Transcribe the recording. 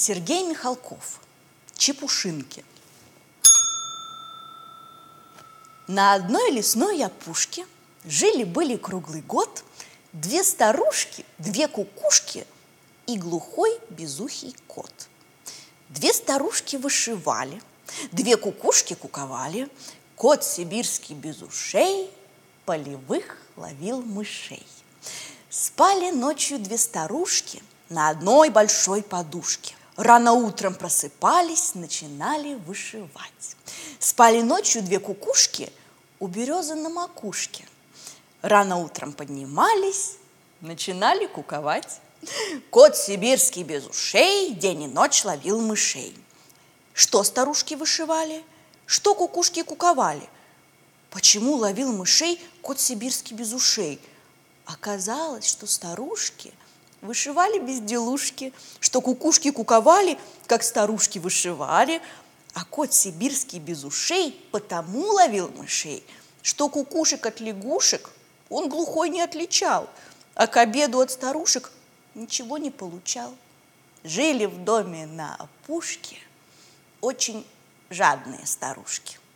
Сергей Михалков. Чепушинки. На одной лесной опушке жили-были круглый год две старушки, две кукушки и глухой безухий кот. Две старушки вышивали, две кукушки куковали, кот сибирский без ушей полевых ловил мышей. Спали ночью две старушки на одной большой подушке. Рано утром просыпались, начинали вышивать. Спали ночью две кукушки у березы на макушке. Рано утром поднимались, начинали куковать. Кот сибирский без ушей день и ночь ловил мышей. Что старушки вышивали, что кукушки куковали? Почему ловил мышей кот сибирский без ушей? Оказалось, что старушки вышивали безделушки, что кукушки куковали, как старушки вышивали, а кот сибирский без ушей потому ловил мышей, что кукушек от лягушек он глухой не отличал, а к обеду от старушек ничего не получал. Жили в доме на опушке очень жадные старушки –